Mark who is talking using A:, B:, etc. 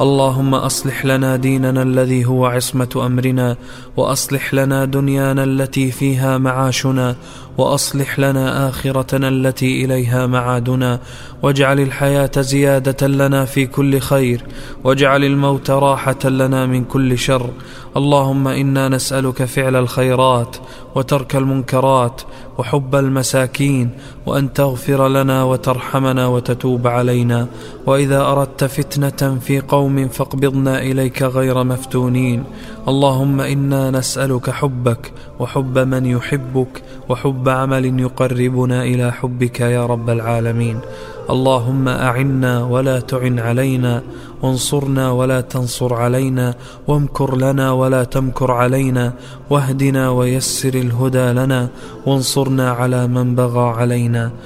A: اللهم أصلح لنا ديننا الذي هو عصمة أمرنا وأصلح لنا دنيانا التي فيها معاشنا وأصلح لنا آخرتنا التي إليها معادنا. واجعل الحياة زيادة لنا في كل خير واجعل الموت راحة لنا من كل شر. اللهم إنا نسألك فعل الخيرات وترك المنكرات وحب المساكين وأن تغفر لنا وترحمنا وتتوب علينا. وإذا أردت فتنة في قوم فاقبضنا إليك غير مفتونين. اللهم إنا نسألك حبك وحب من يحبك وحب عمل يقربنا إلى حبك يا رب العالمين. اللهم أعنا ولا تعن علينا وانصرنا ولا تنصر علينا وامكر لنا ولا تمكر علينا واهدنا ويسر الهدى لنا وانصرنا على من بغى علينا.